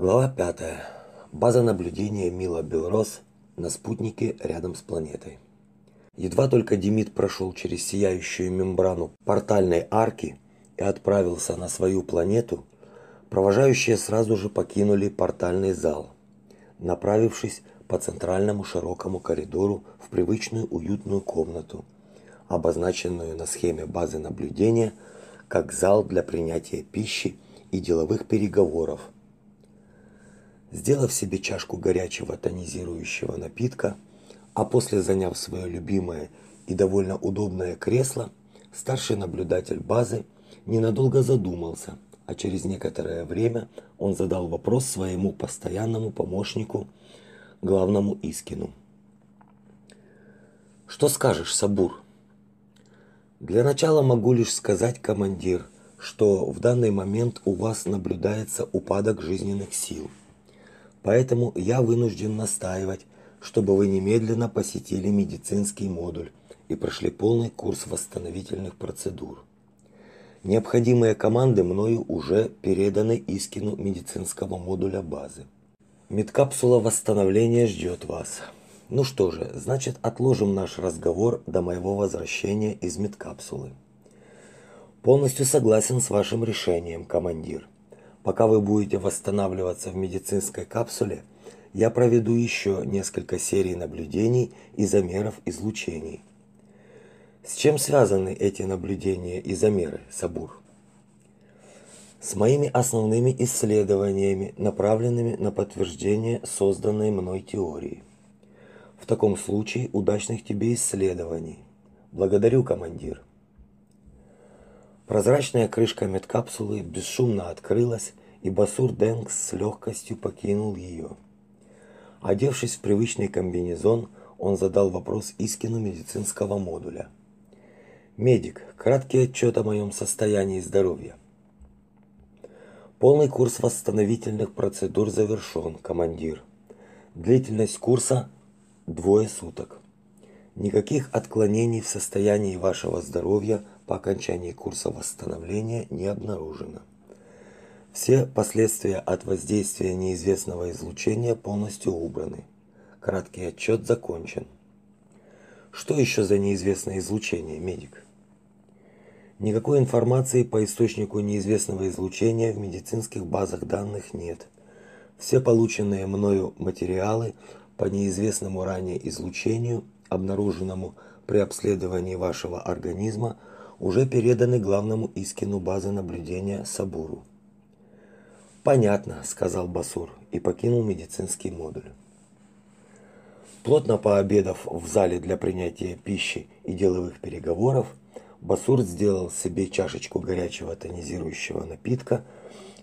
Глава 5. База наблюдения Мила Белрос на спутнике рядом с планетой. Едва только Демид прошел через сияющую мембрану портальной арки и отправился на свою планету, провожающие сразу же покинули портальный зал, направившись по центральному широкому коридору в привычную уютную комнату, обозначенную на схеме базы наблюдения как зал для принятия пищи и деловых переговоров – Сделав себе чашку горячего тонизирующего напитка, а после заняв свое любимое и довольно удобное кресло, старший наблюдатель базы ненадолго задумался, а через некоторое время он задал вопрос своему постоянному помощнику, главному Искину. Что скажешь, Сабур? Для начала могу лишь сказать, командир, что в данный момент у вас наблюдается упадок жизненных сил. Поэтому я вынужден настаивать, чтобы вы немедленно посетили медицинский модуль и прошли полный курс восстановительных процедур. Необходимые команды мною уже переданы Искину медицинского модуля базы. Медкапсула восстановления ждет вас. Ну что же, значит, отложим наш разговор до моего возвращения из медкапсулы. Полностью согласен с вашим решением, командир. Пока вы будете восстанавливаться в медицинской капсуле, я проведу еще несколько серий наблюдений и замеров излучений. С чем связаны эти наблюдения и замеры, Сабур? С моими основными исследованиями, направленными на подтверждение созданной мной теории. В таком случае удачных тебе исследований. Благодарю, командир. Прозрачная крышка медкапсулы бесшумно открылась, и Басур Денкс с легкостью покинул ее. Одевшись в привычный комбинезон, он задал вопрос Искину медицинского модуля. «Медик, краткий отчет о моем состоянии здоровья». Полный курс восстановительных процедур завершен, командир. Длительность курса – двое суток. Никаких отклонений в состоянии вашего здоровья по окончании курса восстановления не обнаружено. Все последствия от воздействия неизвестного излучения полностью убраны. Краткий отчет закончен. Что еще за неизвестное излучение, медик? Никакой информации по источнику неизвестного излучения в медицинских базах данных нет. Все полученные мною материалы по неизвестному ранее излучению обнаруженному при обследовании вашего организма, уже переданы главному Искину базы наблюдения Сабуру. Понятно, сказал Басур и покинул медицинский модуль. Плотно пообедав в зале для принятия пищи и деловых переговоров, Басур сделал себе чашечку горячего тонизирующего напитка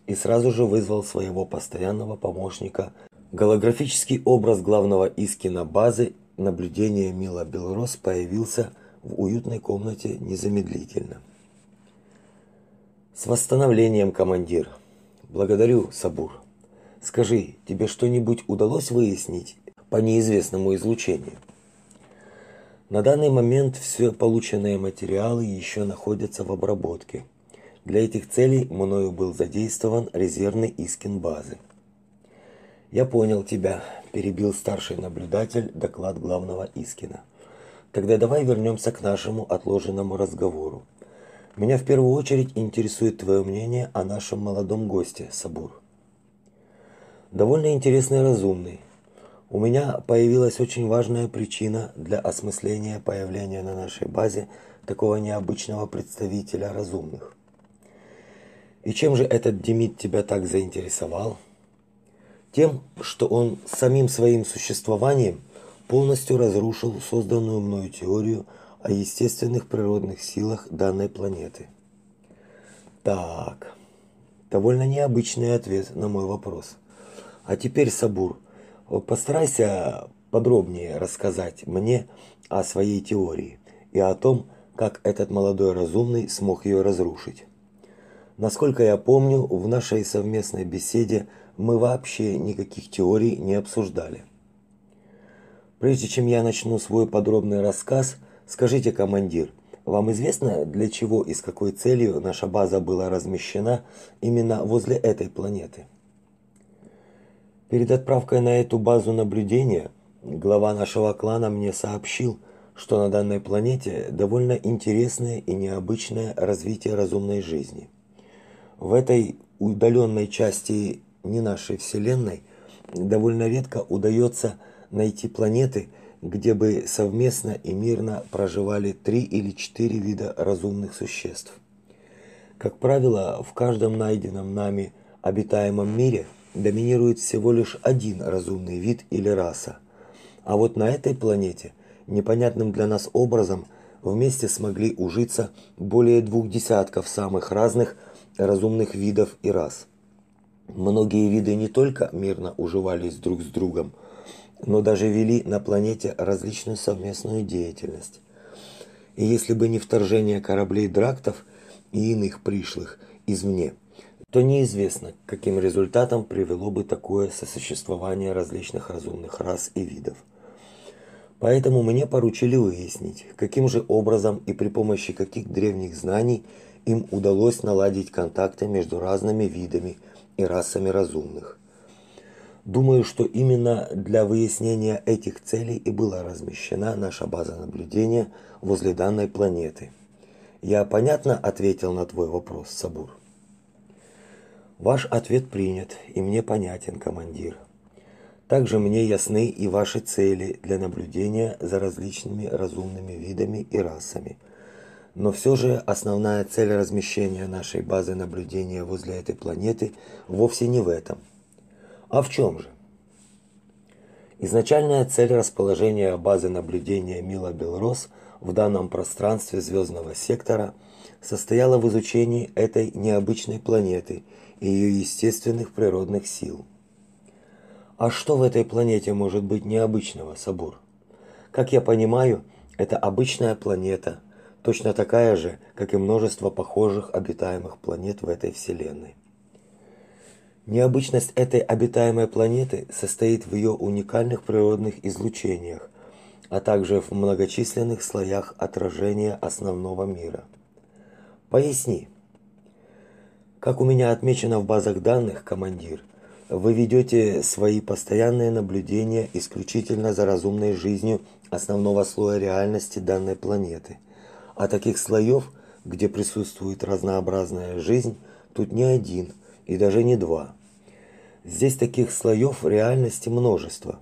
и сразу же вызвал своего постоянного помощника, голографический образ главного Искина базы наблюдения Мила Белрос появился в уютной комнате незамедлительно. С восстановлением, командир. Благодарю, Сабур. Скажи, тебе что-нибудь удалось выяснить по неизвестному излучению? На данный момент все полученные материалы еще находятся в обработке. Для этих целей мною был задействован резервный искин базы. Я понял тебя, перебил старший наблюдатель доклад главного Искина. Тогда давай вернемся к нашему отложенному разговору. Меня в первую очередь интересует твое мнение о нашем молодом госте, Сабур. Довольно интересный и разумный. У меня появилась очень важная причина для осмысления появления на нашей базе такого необычного представителя разумных. И чем же этот Демид тебя так заинтересовал? тем, что он самим своим существованием полностью разрушил созданную мною теорию о естественных природных силах данной планеты. Так. Довольно необычный ответ на мой вопрос. А теперь, Сабур, постарайся подробнее рассказать мне о своей теории и о том, как этот молодой разумный смог ее разрушить. Насколько я помню, в нашей совместной беседе мы вообще никаких теорий не обсуждали. Прежде чем я начну свой подробный рассказ, скажите, командир, вам известно, для чего и с какой целью наша база была размещена именно возле этой планеты? Перед отправкой на эту базу наблюдения глава нашего клана мне сообщил, что на данной планете довольно интересное и необычное развитие разумной жизни. В этой удаленной части не нашей Вселенной довольно редко удается найти планеты, где бы совместно и мирно проживали три или четыре вида разумных существ. Как правило, в каждом найденном нами обитаемом мире доминирует всего лишь один разумный вид или раса. А вот на этой планете непонятным для нас образом вместе смогли ужиться более двух десятков самых разных разумных видов и рас. Многие виды не только мирно уживались друг с другом, но даже вели на планете различную совместную деятельность. И если бы не вторжение кораблей драктов и иных пришлых извне, то неизвестно, к каким результатам привело бы такое сосуществование различных разумных рас и видов. Поэтому мне поручили выяснить, каким же образом и при помощи каких древних знаний им удалось наладить контакты между разными видами и расами разумных. Думаю, что именно для выяснения этих целей и была размещена наша база наблюдения возле данной планеты. Я понятно ответил на твой вопрос, Сабур. Ваш ответ принят, и мне понятен, командир. Также мне ясны и ваши цели для наблюдения за различными разумными видами и расами. Но все же основная цель размещения нашей базы наблюдения возле этой планеты вовсе не в этом. А в чем же? Изначальная цель расположения базы наблюдения Мила Белрос в данном пространстве звездного сектора состояла в изучении этой необычной планеты и ее естественных природных сил – а что в этой планете может быть необычного, Сабур? Как я понимаю, это обычная планета, точно такая же, как и множество похожих обитаемых планет в этой вселенной. Необычность этой обитаемой планеты состоит в ее уникальных природных излучениях, а также в многочисленных слоях отражения основного мира. Поясни. Как у меня отмечено в базах данных, командир, вы ведете свои постоянные наблюдения исключительно за разумной жизнью основного слоя реальности данной планеты. А таких слоев, где присутствует разнообразная жизнь, тут не один и даже не два. Здесь таких слоев реальности множество.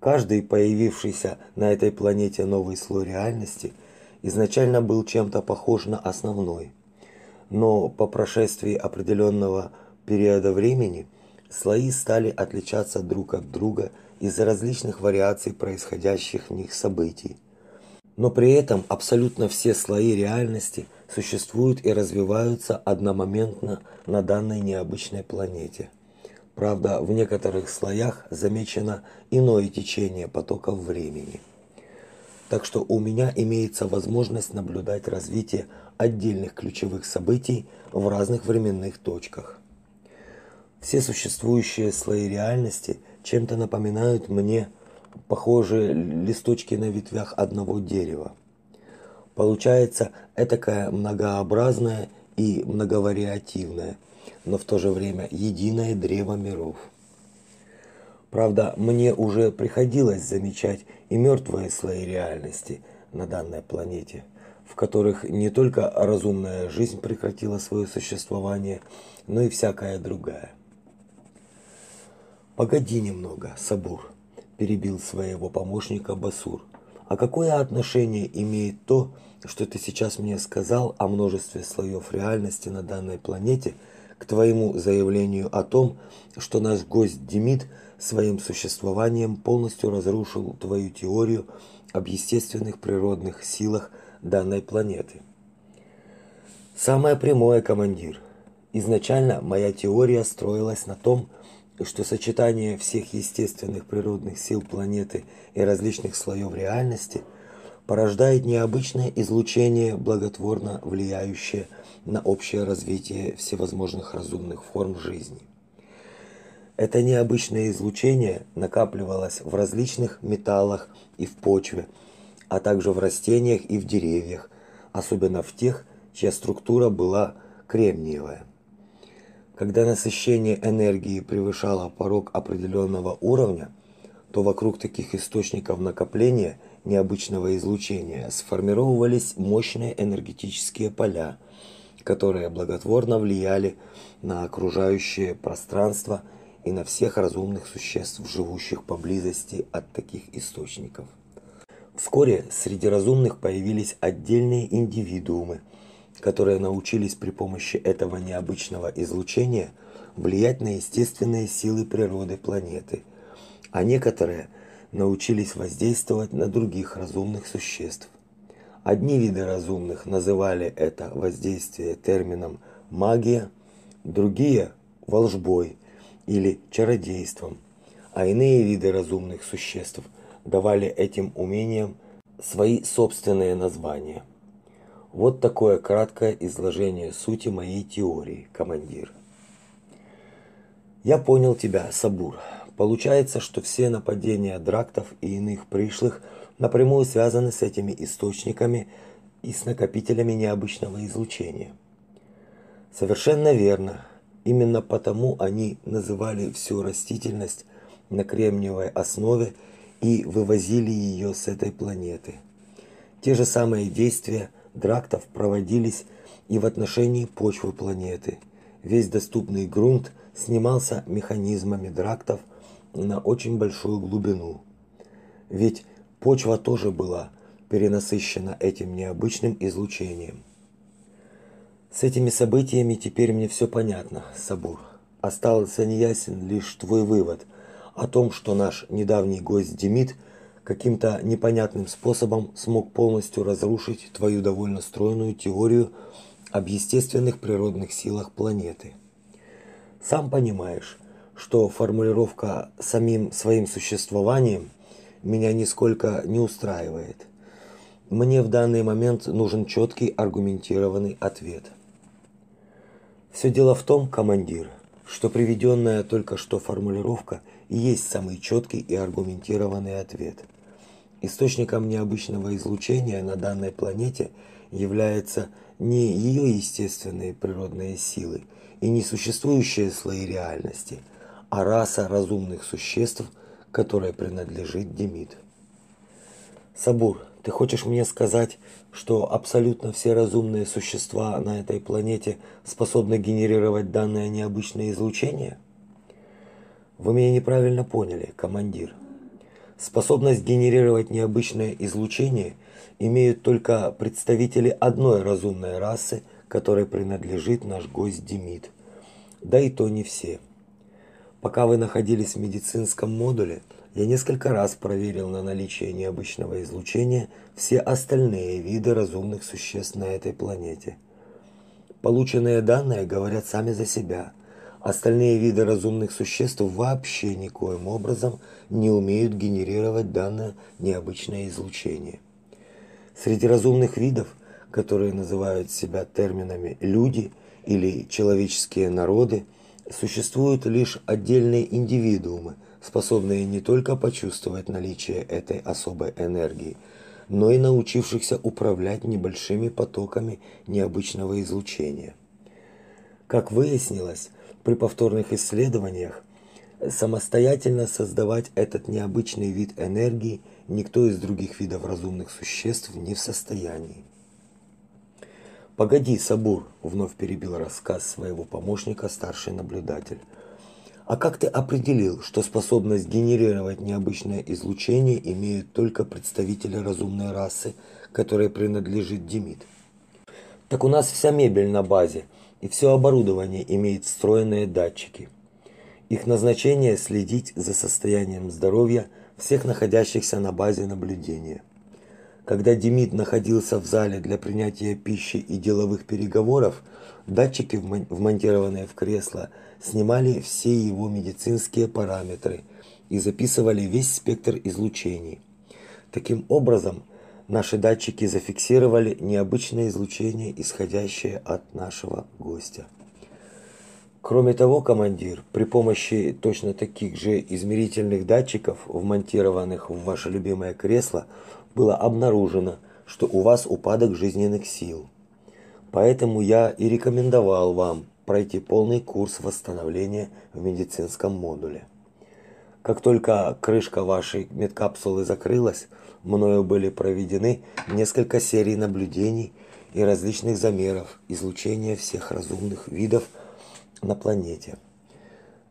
Каждый появившийся на этой планете новый слой реальности изначально был чем-то похож на основной. Но по прошествии определенного периода времени – слои стали отличаться друг от друга из-за различных вариаций происходящих в них событий. Но при этом абсолютно все слои реальности существуют и развиваются одномоментно на данной необычной планете. Правда, в некоторых слоях замечено иное течение потоков времени. Так что у меня имеется возможность наблюдать развитие отдельных ключевых событий в разных временных точках. Все существующие слои реальности чем-то напоминают мне похожие листочки на ветвях одного дерева. Получается этакое многообразное и многовариативное, но в то же время единое древо миров. Правда, мне уже приходилось замечать и мертвые слои реальности на данной планете, в которых не только разумная жизнь прекратила свое существование, но и всякая другая. Погоди немного, Сабур, перебил своего помощника Басур. А какое отношение имеет то, что ты сейчас мне сказал о множестве слоев реальности на данной планете, к твоему заявлению о том, что наш гость Демид своим существованием полностью разрушил твою теорию об естественных природных силах данной планеты? Самое прямое, командир. Изначально моя теория строилась на том, что сочетание всех естественных природных сил планеты и различных слоев реальности порождает необычное излучение, благотворно влияющее на общее развитие всевозможных разумных форм жизни. Это необычное излучение накапливалось в различных металлах и в почве, а также в растениях и в деревьях, особенно в тех, чья структура была кремниевая. Когда насыщение энергии превышало порог определенного уровня, то вокруг таких источников накопления необычного излучения сформировались мощные энергетические поля, которые благотворно влияли на окружающее пространство и на всех разумных существ, живущих поблизости от таких источников. Вскоре среди разумных появились отдельные индивидуумы, которые научились при помощи этого необычного излучения влиять на естественные силы природы планеты, а некоторые научились воздействовать на других разумных существ. Одни виды разумных называли это воздействие термином магия, другие волжбой или чародейством, а иные виды разумных существ давали этим умениям свои собственные названия. Вот такое краткое изложение сути моей теории, командир. Я понял тебя, Сабур. Получается, что все нападения драктов и иных пришлых напрямую связаны с этими источниками и с накопителями необычного излучения. Совершенно верно. Именно потому они называли всю растительность на кремниевой основе и вывозили ее с этой планеты. Те же самые действия драктов проводились и в отношении почвы планеты. Весь доступный грунт снимался механизмами драктов на очень большую глубину. Ведь почва тоже была перенасыщена этим необычным излучением. С этими событиями теперь мне все понятно, Сабур. Остался неясен лишь твой вывод о том, что наш недавний гость Демид каким-то непонятным способом смог полностью разрушить твою довольно стройную теорию об естественных природных силах планеты. Сам понимаешь, что формулировка самим своим существованием меня нисколько не устраивает. Мне в данный момент нужен четкий аргументированный ответ. Все дело в том, командир, что приведенная только что формулировка и есть самый четкий и аргументированный ответ. Источником необычного излучения на данной планете является не ее естественные природные силы и не существующие слои реальности – а раса разумных существ, которой принадлежит Демид. Сабур, ты хочешь мне сказать, что абсолютно все разумные существа на этой планете способны генерировать данное необычное излучение? Вы меня неправильно поняли, командир. Способность генерировать необычное излучение имеют только представители одной разумной расы, которой принадлежит наш гость Демид. Да и то не все. Пока вы находились в медицинском модуле, я несколько раз проверил на наличие необычного излучения все остальные виды разумных существ на этой планете. Полученные данные говорят сами за себя. Остальные виды разумных существ вообще никоим образом не умеют генерировать данное необычное излучение. Среди разумных видов, которые называют себя терминами люди или человеческие народы, существуют лишь отдельные индивидуумы, способные не только почувствовать наличие этой особой энергии, но и научившихся управлять небольшими потоками необычного излучения. Как выяснилось при повторных исследованиях, самостоятельно создавать этот необычный вид энергии никто из других видов разумных существ не в состоянии. Погоди, Сабур, вновь перебил рассказ своего помощника старший наблюдатель. А как ты определил, что способность генерировать необычное излучение имеют только представители разумной расы, которой принадлежит Демид? Так у нас вся мебель на базе, и все оборудование имеет встроенные датчики. Их назначение следить за состоянием здоровья всех находящихся на базе наблюдения. Когда Демид находился в зале для принятия пищи и деловых переговоров, датчики, вмонтированные в кресло, снимали все его медицинские параметры и записывали весь спектр излучений. Таким образом, наши датчики зафиксировали необычное излучение, исходящее от нашего гостя. Кроме того, командир, при помощи точно таких же измерительных датчиков, вмонтированных в ваше любимое кресло, было обнаружено, что у вас упадок жизненных сил. Поэтому я и рекомендовал вам пройти полный курс восстановления в медицинском модуле. Как только крышка вашей медкапсулы закрылась, мною были проведены несколько серий наблюдений и различных замеров излучения всех разумных видов на планете.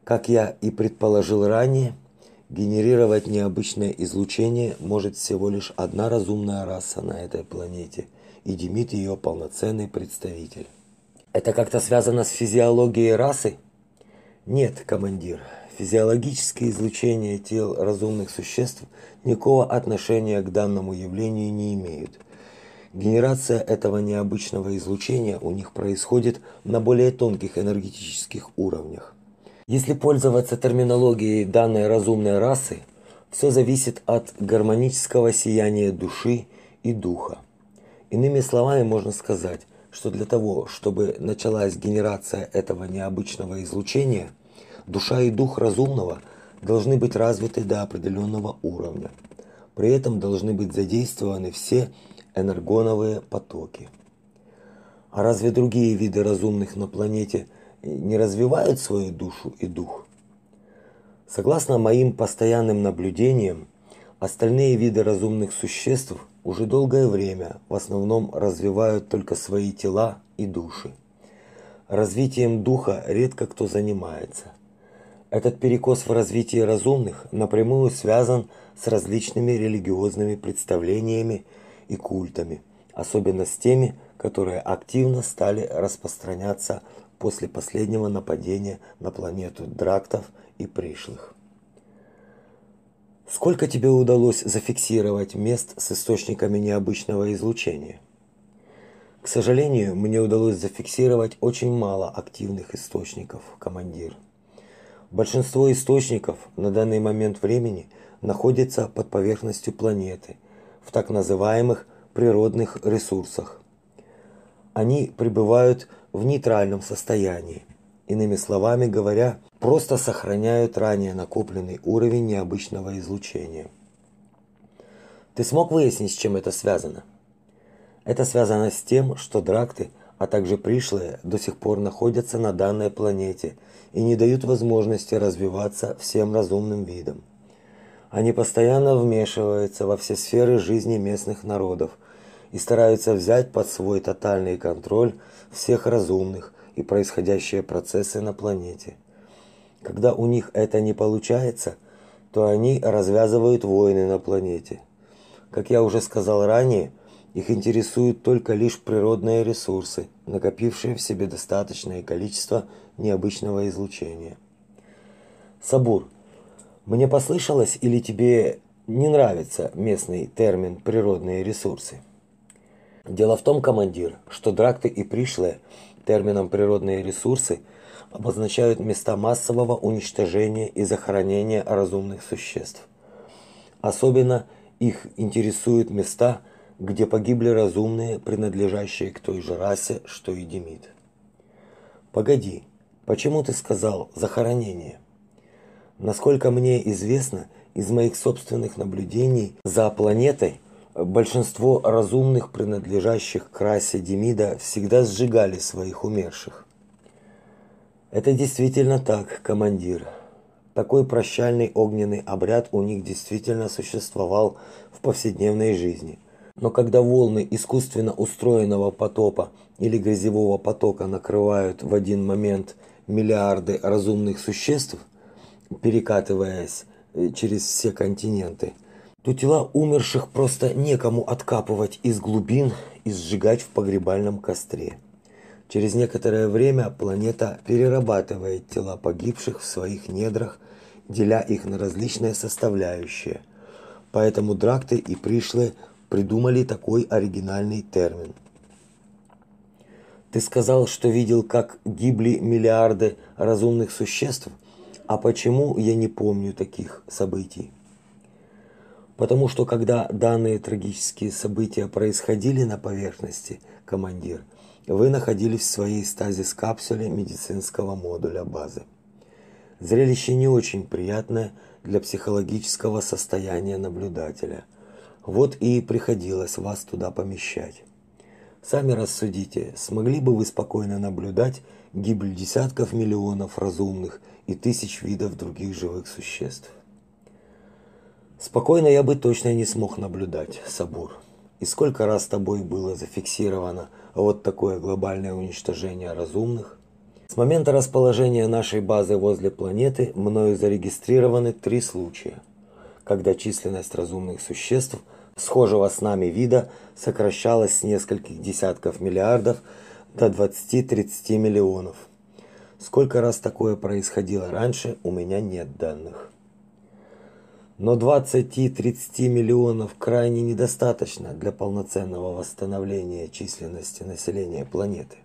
Как я и предположил ранее, генерировать необычное излучение может всего лишь одна разумная раса на этой планете, и Демид ее полноценный представитель. Это как-то связано с физиологией расы? Нет, командир. Физиологические излучения тел разумных существ никакого отношения к данному явлению не имеют. Генерация этого необычного излучения у них происходит на более тонких энергетических уровнях. Если пользоваться терминологией данной разумной расы, все зависит от гармонического сияния души и духа. Иными словами можно сказать, что для того, чтобы началась генерация этого необычного излучения, душа и дух разумного должны быть развиты до определенного уровня. При этом должны быть задействованы все энергоновые потоки. А разве другие виды разумных на планете не развивают свою душу и дух? Согласно моим постоянным наблюдениям, остальные виды разумных существ уже долгое время в основном развивают только свои тела и души. Развитием духа редко кто занимается. Этот перекос в развитии разумных напрямую связан с различными религиозными представлениями и культами, особенно с теми, которые активно стали распространяться после последнего нападения на планету драктов и пришлых. Сколько тебе удалось зафиксировать мест с источниками необычного излучения? К сожалению, мне удалось зафиксировать очень мало активных источников, командир. Большинство источников на данный момент времени находится под поверхностью планеты в так называемых природных ресурсах. Они пребывают в нейтральном состоянии. Иными словами говоря, просто сохраняют ранее накопленный уровень необычного излучения. Ты смог выяснить, с чем это связано? Это связано с тем, что дракты, а также пришлые, до сих пор находятся на данной планете и не дают возможности развиваться всем разумным видам. Они постоянно вмешиваются во все сферы жизни местных народов и стараются взять под свой тотальный контроль всех разумных и происходящие процессы на планете. Когда у них это не получается, то они развязывают войны на планете. Как я уже сказал ранее, их интересуют только лишь природные ресурсы, накопившие в себе достаточное количество необычного излучения. Сабур, мне послышалось или тебе не нравится местный термин природные ресурсы? Дело в том, командир, что дракты и пришлые термином природные ресурсы обозначают места массового уничтожения и захоронения разумных существ. Особенно их интересуют места, где погибли разумные, принадлежащие к той же расе, что и Демид. Погоди, почему ты сказал захоронение? Насколько мне известно из моих собственных наблюдений за планетой, большинство разумных, принадлежащих к расе Демида, всегда сжигали своих умерших. Это действительно так, командир. Такой прощальный огненный обряд у них действительно существовал в повседневной жизни. Но когда волны искусственно устроенного потопа или грязевого потока накрывают в один момент миллиарды разумных существ, перекатываясь э, через все континенты, то тела умерших просто некому откапывать из глубин и сжигать в погребальном костре. Через некоторое время планета перерабатывает тела погибших в своих недрах, деля их на различные составляющие. Поэтому дракты и пришлые придумали такой оригинальный термин. Ты сказал, что видел, как гибли миллиарды разумных существ – а почему я не помню таких событий? Потому что когда данные трагические события происходили на поверхности, командир, вы находились в своей стазис-капсуле медицинского модуля базы. Зрелище не очень приятное для психологического состояния наблюдателя. Вот и приходилось вас туда помещать. Сами рассудите, смогли бы вы спокойно наблюдать, гибель десятков миллионов разумных и тысяч видов других живых существ. Спокойно я бы точно не смог наблюдать, Сабур. И сколько раз тобой было зафиксировано вот такое глобальное уничтожение разумных? С момента расположения нашей базы возле планеты мною зарегистрированы три случая, когда численность разумных существ схожего с нами вида сокращалась с нескольких десятков миллиардов до 20-30 миллионов. Сколько раз такое происходило раньше, у меня нет данных. Но 20-30 миллионов крайне недостаточно для полноценного восстановления численности населения планеты.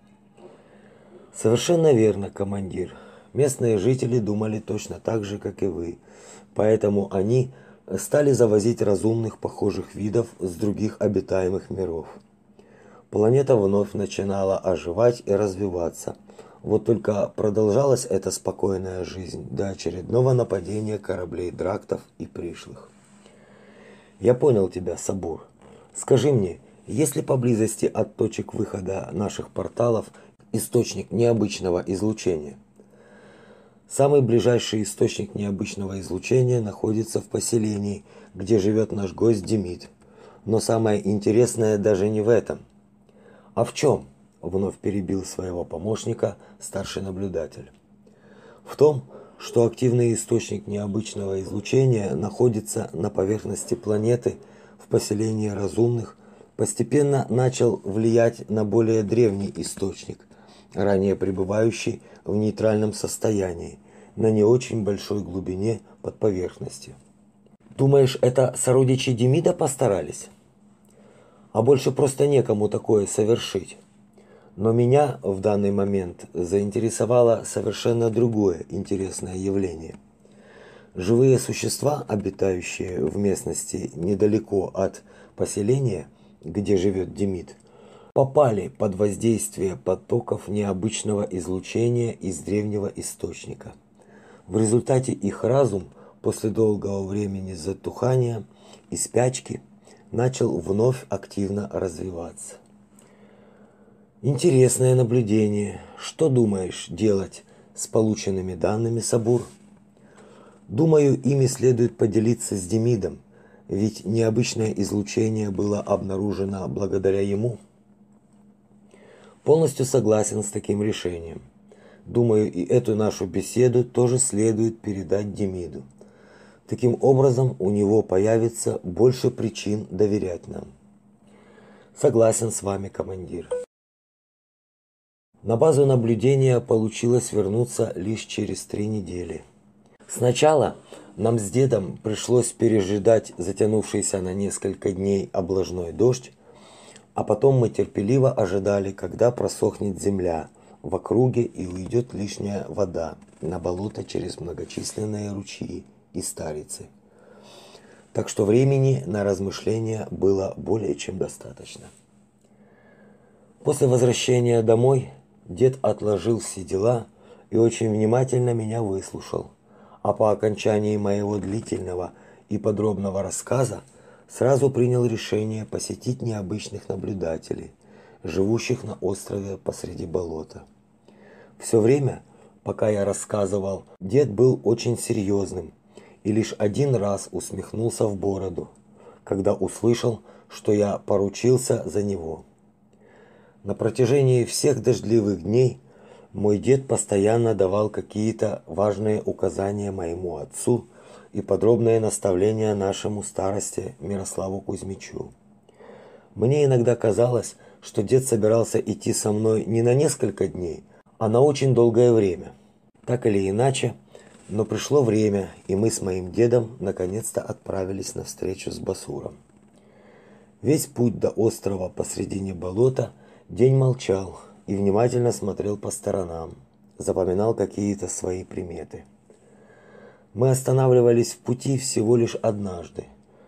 Совершенно верно, командир. Местные жители думали точно так же, как и вы. Поэтому они стали завозить разумных похожих видов с других обитаемых миров. Планета вновь начинала оживать и развиваться. Вот только продолжалась эта спокойная жизнь до очередного нападения кораблей драктов и пришлых. Я понял тебя, Сабур. Скажи мне, есть ли поблизости от точек выхода наших порталов источник необычного излучения? Самый ближайший источник необычного излучения находится в поселении, где живет наш гость Демид. Но самое интересное даже не в этом. А в чем? Вновь перебил своего помощника старший наблюдатель. В том, что активный источник необычного излучения находится на поверхности планеты в поселении разумных, постепенно начал влиять на более древний источник, ранее пребывающий в нейтральном состоянии, на не очень большой глубине под поверхностью. Думаешь, это сородичи Демида постарались? А больше просто некому такое совершить. Но меня в данный момент заинтересовало совершенно другое интересное явление. Живые существа, обитающие в местности недалеко от поселения, где живет Демид, попали под воздействие потоков необычного излучения из древнего источника. В результате их разум после долгого времени затухания и спячки начал вновь активно развиваться. Интересное наблюдение. Что думаешь делать с полученными данными, Сабур? Думаю, ими следует поделиться с Демидом, ведь необычное излучение было обнаружено благодаря ему. Полностью согласен с таким решением. Думаю, и эту нашу беседу тоже следует передать Демиду. Таким образом, у него появится больше причин доверять нам. Согласен с вами, командир. На базу наблюдения получилось вернуться лишь через три недели. Сначала нам с дедом пришлось пережидать затянувшийся на несколько дней облажной дождь, а потом мы терпеливо ожидали, когда просохнет земля в округе и уйдет лишняя вода на болото через многочисленные ручьи и старицы. Так что времени на размышления было более чем достаточно. После возвращения домой дед отложил все дела и очень внимательно меня выслушал. А по окончании моего длительного и подробного рассказа сразу принял решение посетить необычных наблюдателей, живущих на острове посреди болота. Все время, пока я рассказывал, дед был очень серьезным и лишь один раз усмехнулся в бороду, когда услышал, что я поручился за него. На протяжении всех дождливых дней мой дед постоянно давал какие-то важные указания моему отцу и подробные наставления нашему старости Мирославу Кузьмичу. Мне иногда казалось, что дед собирался идти со мной не на несколько дней, а на очень долгое время. Так или иначе, но пришло время, и мы с моим дедом наконец-то отправились на встречу с Басуром. Весь путь до острова посредине болота день молчал и внимательно смотрел по сторонам, запоминал какие-то свои приметы. Мы останавливались в пути всего лишь однажды,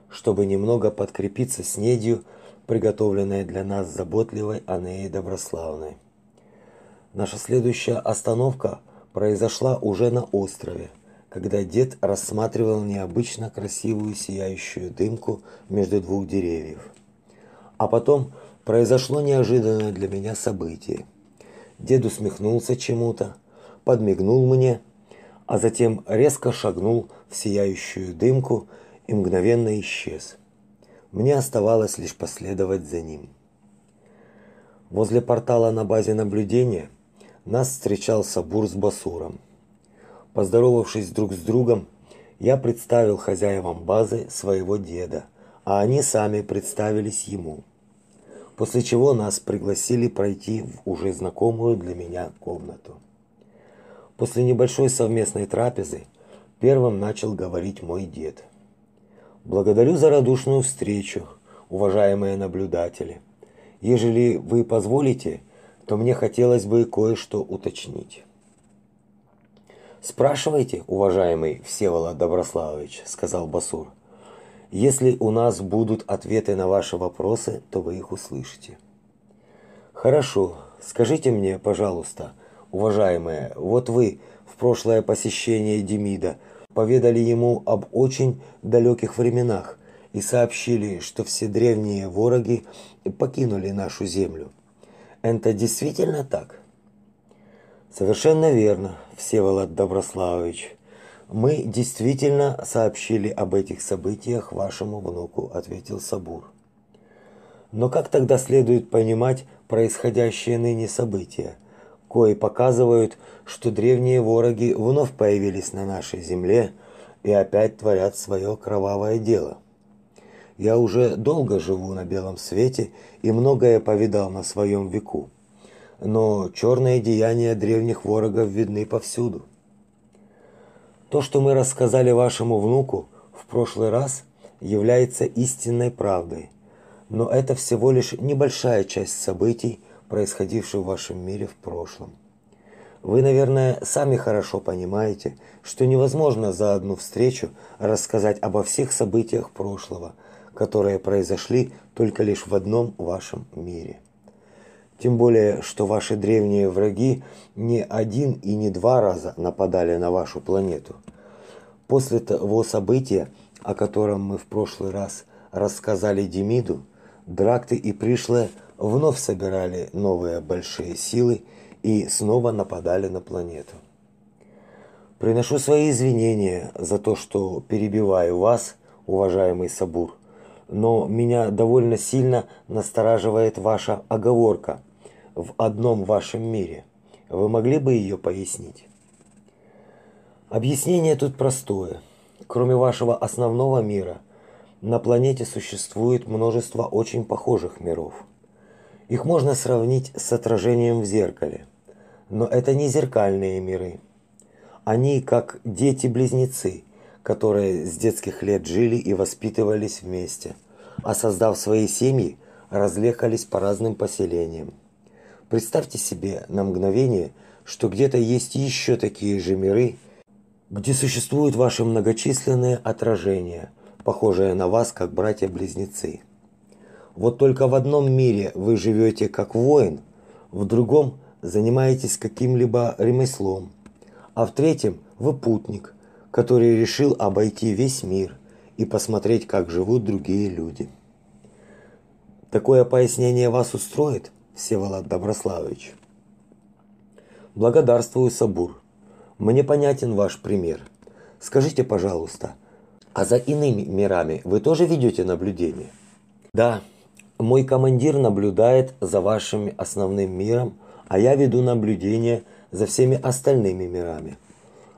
чтобы немного подкрепиться снедью, приготовленной для нас заботливой Анеей Доброславной. Наша следующая остановка произошла уже на острове, когда дед рассматривал необычно красивую сияющую дымку между двух деревьев. А потом произошло неожиданное для меня событие. Дед усмехнулся чему-то, подмигнул мне, а затем резко шагнул в сияющую дымку и мгновенно исчез. Мне оставалось лишь последовать за ним. Возле портала на базе наблюдения нас встречал Сабур с Басуром. Поздоровавшись друг с другом, я представил хозяевам базы своего деда, а они сами представились ему. После чего нас пригласили пройти в уже знакомую для меня комнату. После небольшой совместной трапезы первым начал говорить мой дед. Благодарю за радушную встречу, уважаемые наблюдатели. Ежели вы позволите, то мне хотелось бы кое-что уточнить. Спрашивайте, уважаемый Всеволод Доброславович, сказал Басур. Если у нас будут ответы на ваши вопросы, то вы их услышите. Хорошо. Скажите мне, пожалуйста, уважаемые, вот вы в прошлое посещение Демида поведали ему об очень далеких временах, и сообщили, что все древние вороги покинули нашу землю. Это действительно так? Совершенно верно, Всеволод Доброславович. Мы действительно сообщили об этих событиях вашему внуку, ответил Сабур. Но как тогда следует понимать происходящие ныне события, кои показывают, что древние вороги вновь появились на нашей земле и опять творят свое кровавое дело? Я уже долго живу на белом свете и многое повидал на своем веку. Но черные деяния древних ворогов видны повсюду. То, что мы рассказали вашему внуку в прошлый раз, является истинной правдой. Но это всего лишь небольшая часть событий, происходивших в вашем мире в прошлом. Вы, наверное, сами хорошо понимаете, что невозможно за одну встречу рассказать обо всех событиях прошлого – которые произошли только лишь в одном вашем мире. Тем более, что ваши древние враги не один и не два раза нападали на вашу планету. После того события, о котором мы в прошлый раз рассказали Демиду, Дракты и Пришлые вновь собирали новые большие силы и снова нападали на планету. Приношу свои извинения за то, что перебиваю вас, уважаемый Сабур но меня довольно сильно настораживает ваша оговорка в одном вашем мире. Вы могли бы ее пояснить? Объяснение тут простое. Кроме вашего основного мира, на планете существует множество очень похожих миров. Их можно сравнить с отражением в зеркале. Но это не зеркальные миры. Они как дети-близнецы – которые с детских лет жили и воспитывались вместе, а создав свои семьи, разъехались по разным поселениям. Представьте себе на мгновение, что где-то есть еще такие же миры, где существуют ваши многочисленные отражения, похожие на вас как братья-близнецы. Вот только в одном мире вы живете как воин, в другом занимаетесь каким-либо ремеслом, а в третьем вы путник – который решил обойти весь мир и посмотреть, как живут другие люди. Такое пояснение вас устроит, Всеволод Доброславович? Благодарствую, Сабур. Мне понятен ваш пример. Скажите, пожалуйста, а за иными мирами вы тоже ведете наблюдение? Да, мой командир наблюдает за вашим основным миром, а я веду наблюдение за всеми остальными мирами.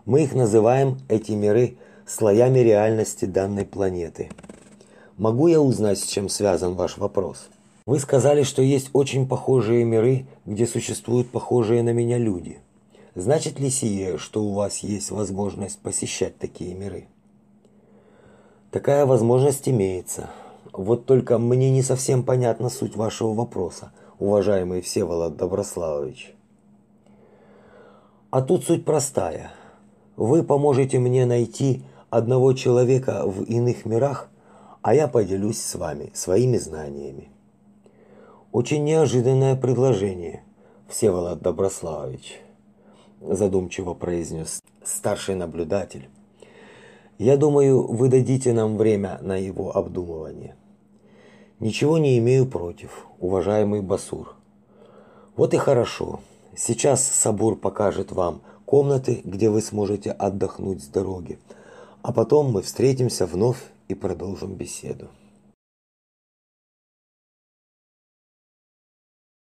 Мы их называем, эти миры, слоями реальности данной планеты. Могу я узнать, с чем связан ваш вопрос? Вы сказали, что есть очень похожие миры, где существуют похожие на меня люди. Значит ли сие, что у вас есть возможность посещать такие миры? Такая возможность имеется. Вот только мне не совсем понятна суть вашего вопроса, уважаемый Всеволод Доброславович. А тут суть простая – вы поможете мне найти одного человека в иных мирах, а я поделюсь с вами своими знаниями. Очень неожиданное предложение, Всеволод Доброславович, задумчиво произнес старший наблюдатель. Я думаю, вы дадите нам время на его обдумывание. Ничего не имею против, уважаемый Басур. Вот и хорошо. Сейчас Сабур покажет вам комнаты, где вы сможете отдохнуть с дороги. А потом мы встретимся вновь и продолжим беседу.